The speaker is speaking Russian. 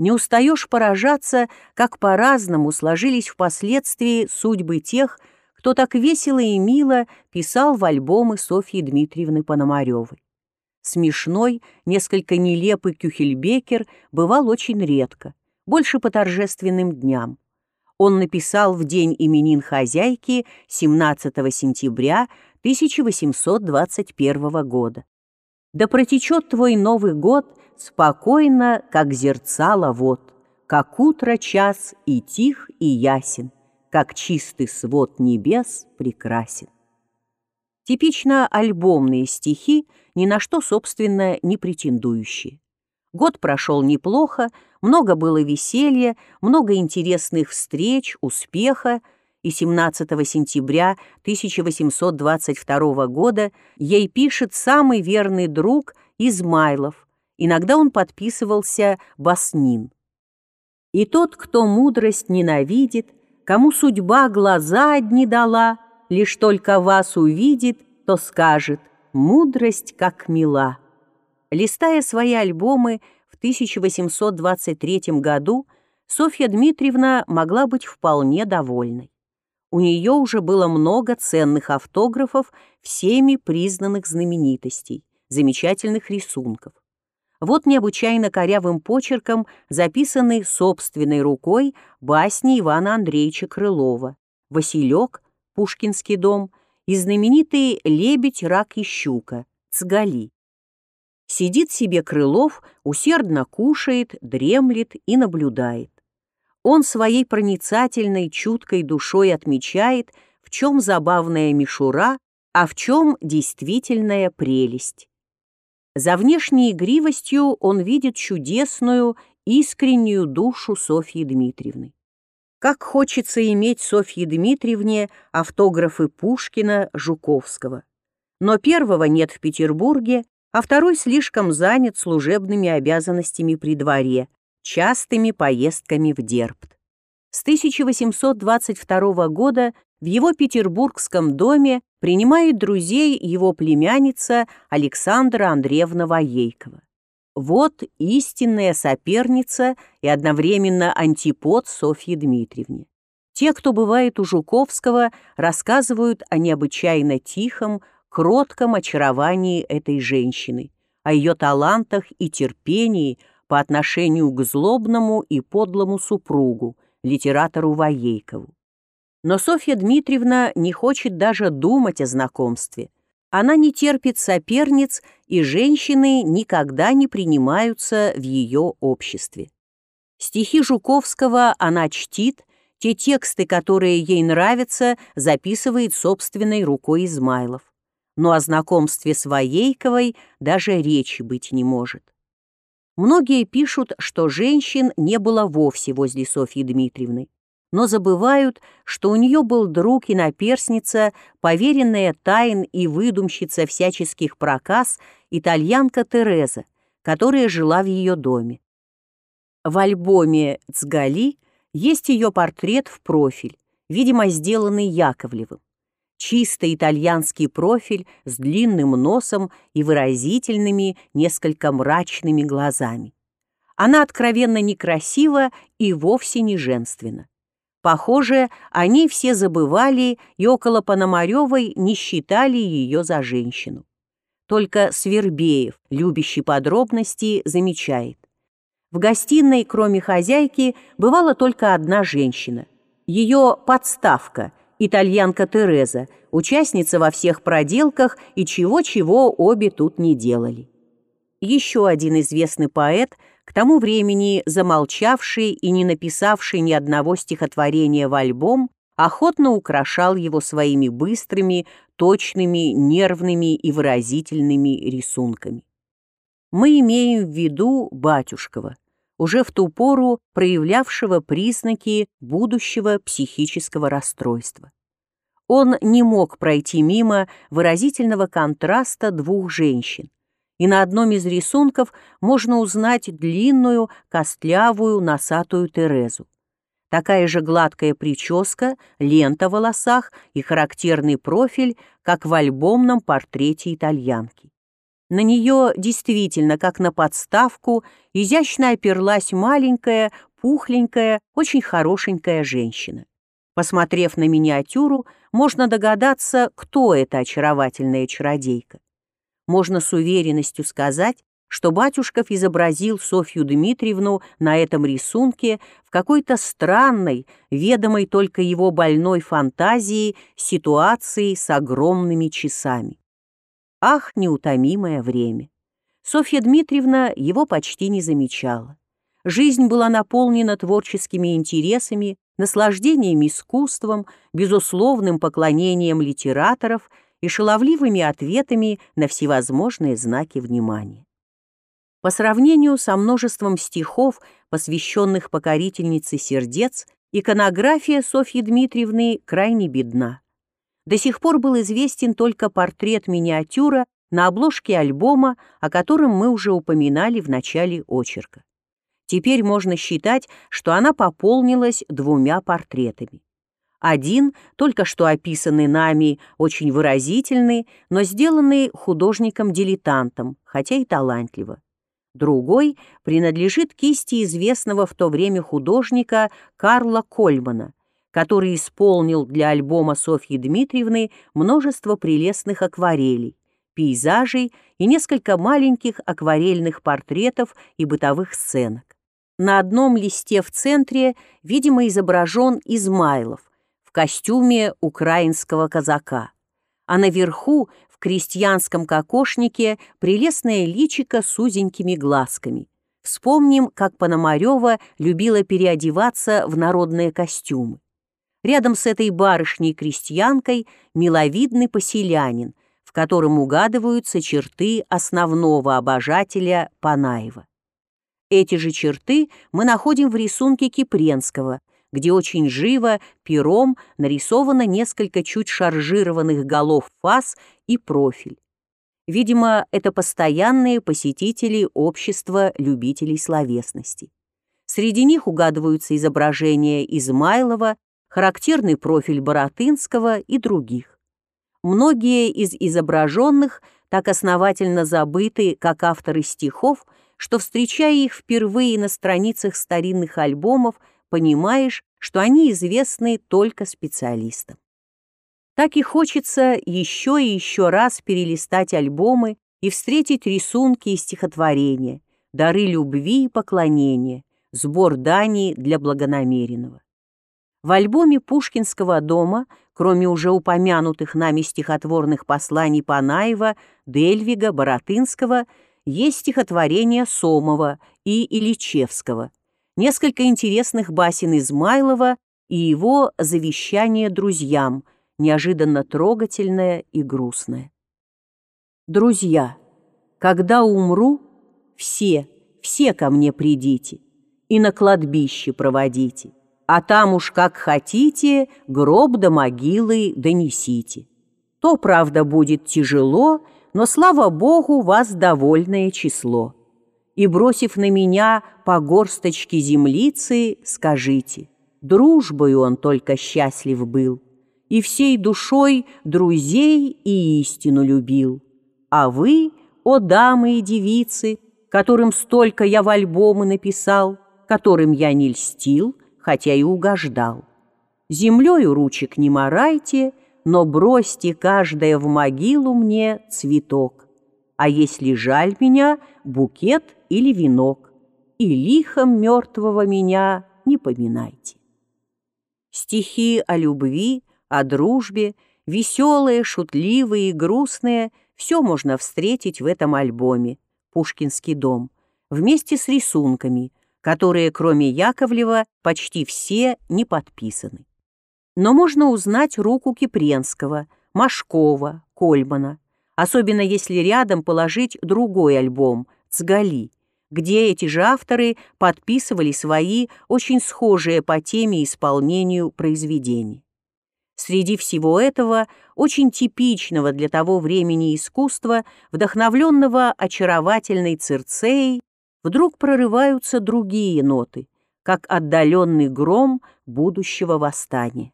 Не устаешь поражаться, как по-разному сложились впоследствии судьбы тех, кто так весело и мило писал в альбомы Софьи Дмитриевны Пономаревой. Смешной, несколько нелепый Кюхельбекер бывал очень редко, больше по торжественным дням. Он написал в день именин хозяйки 17 сентября 1821 года. «Да протечет твой Новый год спокойно, как зерцало вод, как утро час и тих, и ясен, как чистый свод небес прекрасен». Типично альбомные стихи, ни на что, собственно, не претендующие. Год прошел неплохо, много было веселья, много интересных встреч, успеха, и 17 сентября 1822 года ей пишет самый верный друг Измайлов. Иногда он подписывался Баснин. «И тот, кто мудрость ненавидит, кому судьба глаза одни дала, лишь только вас увидит, то скажет «мудрость как мила». Листая свои альбомы в 1823 году, Софья Дмитриевна могла быть вполне довольной. У нее уже было много ценных автографов всеми признанных знаменитостей, замечательных рисунков. Вот необычайно корявым почерком записаны собственной рукой басни Ивана Андреевича Крылова «Василек», «Пушкинский дом» и знаменитый «Лебедь, рак и щука» Цгали. Сидит себе Крылов, усердно кушает, дремлет и наблюдает. Он своей проницательной, чуткой душой отмечает, в чем забавная мишура, а в чем действительная прелесть. За внешней игривостью он видит чудесную, искреннюю душу Софьи Дмитриевны. Как хочется иметь Софье Дмитриевне автографы Пушкина, Жуковского. Но первого нет в Петербурге, а второй слишком занят служебными обязанностями при дворе, частыми поездками в Дербт. С 1822 года в его петербургском доме принимает друзей его племянница Александра Андреевна Воейкова. Вот истинная соперница и одновременно антипод Софьи Дмитриевне. Те, кто бывает у Жуковского, рассказывают о необычайно тихом, кротком очаровании этой женщины, о ее талантах и терпении по отношению к злобному и подлому супругу, литератору Воейкову. Но Софья Дмитриевна не хочет даже думать о знакомстве. Она не терпит соперниц, и женщины никогда не принимаются в ее обществе. Стихи Жуковского она чтит, те тексты, которые ей нравятся, записывает собственной рукой Измайлов. Но о знакомстве с Воейковой даже речи быть не может. Многие пишут, что женщин не было вовсе возле Софьи Дмитриевны но забывают, что у нее был друг и наперсница, поверенная тайн и выдумщица всяческих проказ, итальянка Тереза, которая жила в ее доме. В альбоме «Цгали» есть ее портрет в профиль, видимо, сделанный Яковлевым. Чисто итальянский профиль с длинным носом и выразительными, несколько мрачными глазами. Она откровенно некрасива и вовсе не женственна. Похоже, они все забывали и около Пономаревой не считали ее за женщину. Только Свербеев, любящий подробности, замечает. В гостиной, кроме хозяйки, бывала только одна женщина. Ее подставка, итальянка Тереза, участница во всех проделках и чего-чего обе тут не делали. Еще один известный поэт – к тому времени замолчавший и не написавший ни одного стихотворения в альбом, охотно украшал его своими быстрыми, точными, нервными и выразительными рисунками. Мы имеем в виду Батюшкова, уже в ту пору проявлявшего признаки будущего психического расстройства. Он не мог пройти мимо выразительного контраста двух женщин, и на одном из рисунков можно узнать длинную, костлявую, носатую Терезу. Такая же гладкая прическа, лента в волосах и характерный профиль, как в альбомном портрете итальянки. На нее действительно, как на подставку, изящно оперлась маленькая, пухленькая, очень хорошенькая женщина. Посмотрев на миниатюру, можно догадаться, кто эта очаровательная чародейка. Можно с уверенностью сказать, что батюшков изобразил Софью Дмитриевну на этом рисунке в какой-то странной, ведомой только его больной фантазии, ситуации с огромными часами. Ах, неутомимое время! Софья Дмитриевна его почти не замечала. Жизнь была наполнена творческими интересами, наслаждением искусством, безусловным поклонением литераторов и шаловливыми ответами на всевозможные знаки внимания. По сравнению со множеством стихов, посвященных покорительнице сердец, иконография Софьи Дмитриевны крайне бедна. До сих пор был известен только портрет-миниатюра на обложке альбома, о котором мы уже упоминали в начале очерка. Теперь можно считать, что она пополнилась двумя портретами. Один, только что описанный нами, очень выразительный, но сделанный художником-дилетантом, хотя и талантливо. Другой принадлежит кисти известного в то время художника Карла Кольмана, который исполнил для альбома Софьи Дмитриевны множество прелестных акварелей, пейзажей и несколько маленьких акварельных портретов и бытовых сценок. На одном листе в центре, видимо, изображен Измайлов в костюме украинского казака, а наверху крестьянском кокошнике прелестное личико с узенькими глазками. Вспомним, как Пономарева любила переодеваться в народные костюмы. Рядом с этой барышней-крестьянкой миловидный поселянин, в котором угадываются черты основного обожателя Панаева. Эти же черты мы находим в рисунке Кипренского, где очень живо пером нарисовано несколько чуть шаржированных голов фас и профиль. Видимо, это постоянные посетители общества любителей словесности. Среди них угадываются изображения Измайлова, характерный профиль Боротынского и других. Многие из изображенных так основательно забыты, как авторы стихов, что, встречая их впервые на страницах старинных альбомов, понимаешь, что они известны только специалистам. Так и хочется еще и еще раз перелистать альбомы и встретить рисунки и стихотворения, дары любви и поклонения, сбор дани для благонамеренного. В альбоме Пушкинского дома, кроме уже упомянутых нами стихотворных посланий Панаева, Дельвига, Боротынского, есть стихотворения Сомова и Ильичевского – несколько интересных басен Измайлова и его завещание друзьям, неожиданно трогательное и грустное. Друзья, когда умру, все, все ко мне придите и на кладбище проводите, а там уж как хотите, гроб до могилы донесите. То, правда, будет тяжело, но, слава Богу, вас довольное число и, бросив на меня по горсточке землицы, скажите, дружбою он только счастлив был, и всей душой друзей и истину любил. А вы, о дамы и девицы, которым столько я в альбомы написал, которым я не льстил, хотя и угождал. Землею ручек не морайте, но бросьте каждая в могилу мне цветок. А если жаль меня, букет или венок, и лихом мертвого меня не поминайте. Стихи о любви, о дружбе, веселые, шутливые и грустные, все можно встретить в этом альбоме «Пушкинский дом», вместе с рисунками, которые, кроме Яковлева, почти все не подписаны. Но можно узнать руку Кипренского, Машкова, Кольмана, особенно если рядом положить другой альбом «Цгали», где эти же авторы подписывали свои, очень схожие по теме и исполнению произведения. Среди всего этого, очень типичного для того времени искусства, вдохновленного очаровательной Цирцеей, вдруг прорываются другие ноты, как отдаленный гром будущего восстания.